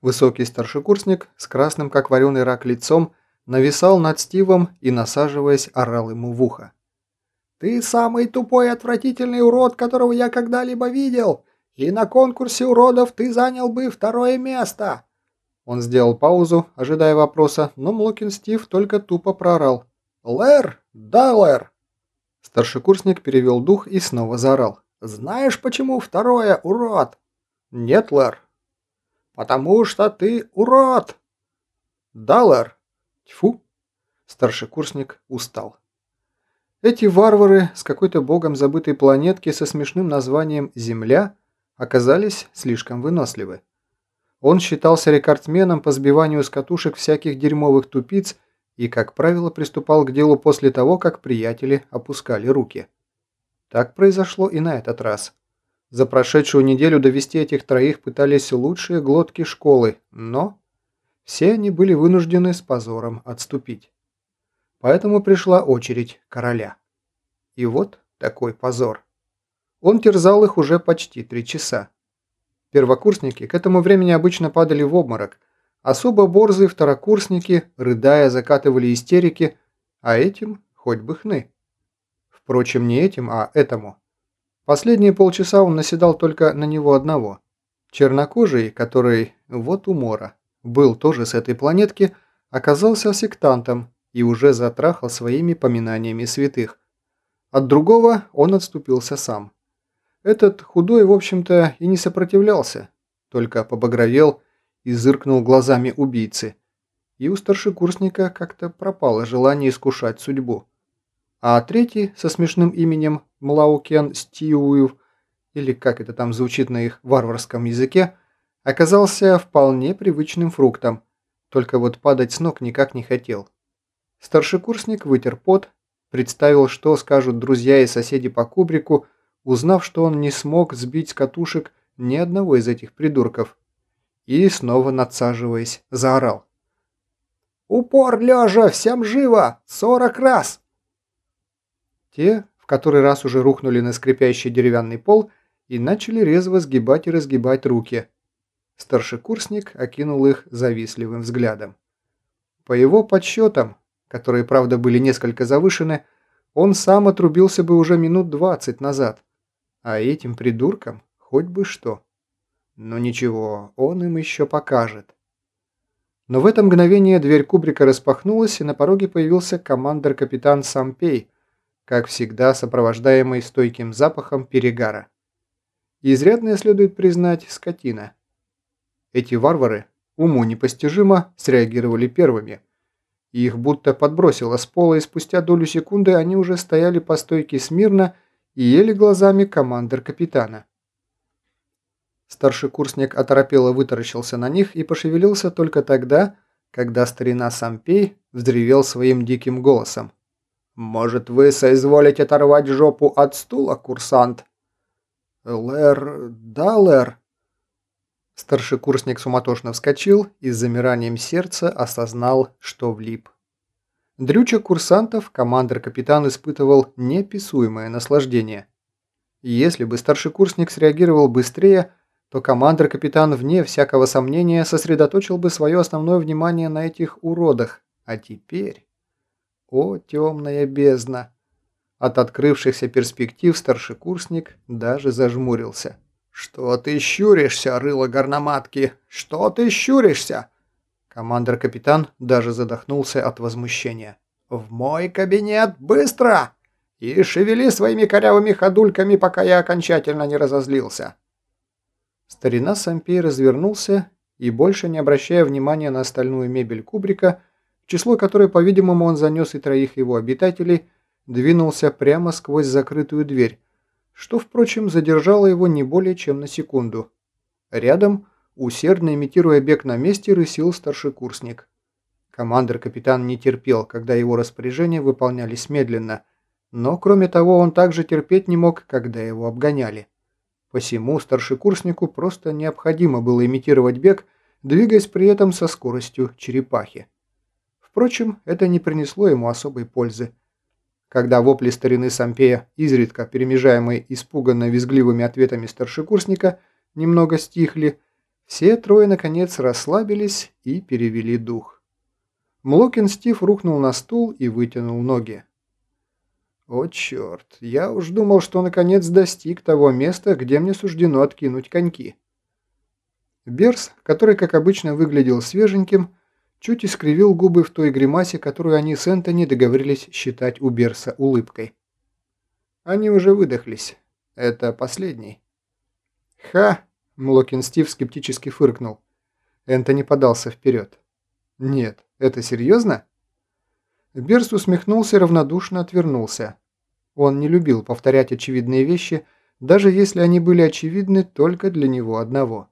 Высокий старшекурсник с красным, как вареный рак, лицом нависал над Стивом и, насаживаясь, орал ему в ухо. «Ты самый тупой и отвратительный урод, которого я когда-либо видел, и на конкурсе уродов ты занял бы второе место!» Он сделал паузу, ожидая вопроса, но Млокин Стив только тупо проорал. «Лэр! Да, Лэр!» Старшекурсник перевел дух и снова заорал. «Знаешь, почему второе, урод?» «Нет, Лэр». «Потому что ты урод!» «Да, Лэр». Тьфу. Старшекурсник устал. Эти варвары с какой-то богом забытой планетки со смешным названием «Земля» оказались слишком выносливы. Он считался рекордсменом по сбиванию с катушек всяких дерьмовых тупиц и, как правило, приступал к делу после того, как приятели опускали руки. Так произошло и на этот раз. За прошедшую неделю довести этих троих пытались лучшие глотки школы, но все они были вынуждены с позором отступить. Поэтому пришла очередь короля. И вот такой позор. Он терзал их уже почти три часа. Первокурсники к этому времени обычно падали в обморок. Особо борзые второкурсники, рыдая, закатывали истерики, а этим хоть бы хны. Впрочем, не этим, а этому. Последние полчаса он наседал только на него одного. Чернокожий, который, вот умора, был тоже с этой планетки, оказался сектантом и уже затрахал своими поминаниями святых. От другого он отступился сам. Этот худой, в общем-то, и не сопротивлялся, только побагровел и зыркнул глазами убийцы. И у старшекурсника как-то пропало желание искушать судьбу. А третий, со смешным именем Млаукен Стиуев, или как это там звучит на их варварском языке, оказался вполне привычным фруктом, только вот падать с ног никак не хотел. Старшекурсник вытер пот, представил, что скажут друзья и соседи по кубрику, узнав, что он не смог сбить с катушек ни одного из этих придурков. И снова надсаживаясь, заорал. «Упор лежа! Всем живо! Сорок раз!» Те в который раз уже рухнули на скрипящий деревянный пол и начали резво сгибать и разгибать руки. Старшекурсник окинул их завистливым взглядом. По его подсчетам, которые, правда, были несколько завышены, он сам отрубился бы уже минут двадцать назад. А этим придуркам хоть бы что. Но ничего, он им еще покажет. Но в это мгновение дверь кубрика распахнулась, и на пороге появился командир-капитан Сампей, как всегда сопровождаемый стойким запахом перегара. И изрядно следует признать скотина. Эти варвары, уму непостижимо, среагировали первыми. И их будто подбросило с пола, и спустя долю секунды они уже стояли по стойке смирно и ели глазами командир капитана. Старший курсник оторопело вытаращился на них и пошевелился только тогда, когда старина Сампей взревел своим диким голосом. «Может, вы соизволите оторвать жопу от стула, курсант?» «Лэр... да, Лэр...» Старший курсник суматошно вскочил и с замиранием сердца осознал, что влип. Дрюча курсантов командир-капитан испытывал неописуемое наслаждение. Если бы старший курсник среагировал быстрее, то командир-капитан вне всякого сомнения сосредоточил бы свое основное внимание на этих уродах. А теперь... О, темная бездна! От открывшихся перспектив старшекурсник даже зажмурился. «Что ты щуришься, рыло горноматки? Что ты щуришься?» Командир-капитан даже задохнулся от возмущения. «В мой кабинет! Быстро! И шевели своими корявыми ходульками, пока я окончательно не разозлился!» Старина Сампей развернулся и, больше не обращая внимания на остальную мебель кубрика, число которой, по-видимому, он занес и троих его обитателей, двинулся прямо сквозь закрытую дверь, что, впрочем, задержало его не более чем на секунду. Рядом – Усердно имитируя бег на месте, рысил старшекурсник. Командир-капитан не терпел, когда его распоряжения выполнялись медленно, но, кроме того, он также терпеть не мог, когда его обгоняли. Посему старшекурснику просто необходимо было имитировать бег, двигаясь при этом со скоростью черепахи. Впрочем, это не принесло ему особой пользы. Когда вопли старины Сампея, изредка перемежаемые испуганно-визгливыми ответами старшекурсника, немного стихли, Все трое, наконец, расслабились и перевели дух. Млокин Стив рухнул на стул и вытянул ноги. «О, черт! Я уж думал, что наконец достиг того места, где мне суждено откинуть коньки». Берс, который, как обычно, выглядел свеженьким, чуть искривил губы в той гримасе, которую они с Энтони договорились считать у Берса улыбкой. Они уже выдохлись. Это последний. «Ха!» – Млокин Стив скептически фыркнул. Энтони подался вперед. «Нет, это серьезно?» Берс усмехнулся и равнодушно отвернулся. Он не любил повторять очевидные вещи, даже если они были очевидны только для него одного.